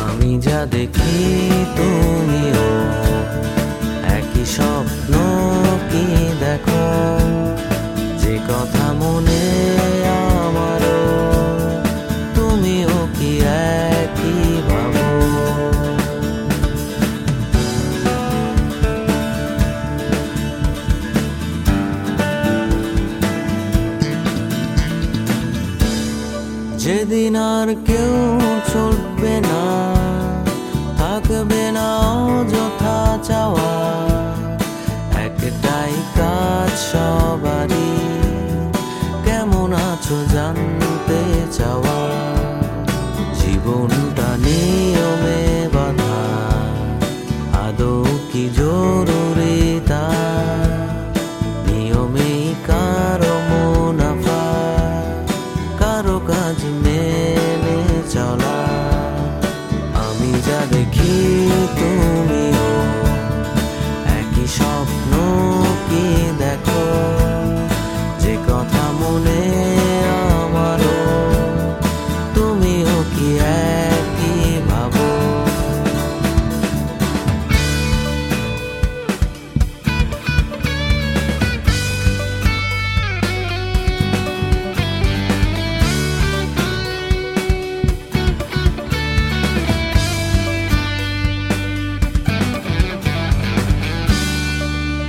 আমি যা দেখি তো যেদিন আর কেউ চলবে না, থাকবে না অযথা চাওয়া। একটাই কাজ সবারই, কেমন আছো জানতে চাওয়া। জীবনটা নিয়মে বাধা, আদৌ কি জরুরি কথা মনে আমারও। তুমিও কি একই ভাবো?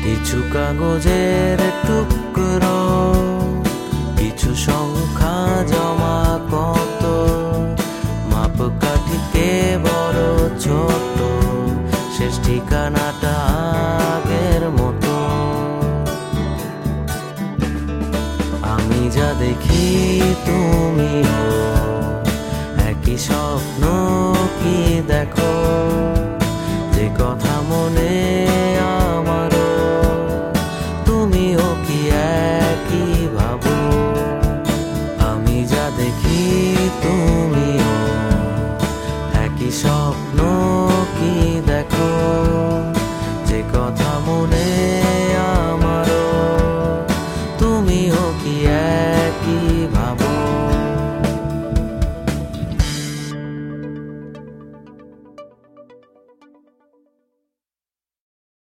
কিছু কাগজের টুকরো ধূপকাঠিকে বড় ছোট, শেষ ঠিকানাটা আগের মতো। আমি যা দেখি তুমিও, একই স্বপ্ন কি দেখো? মনে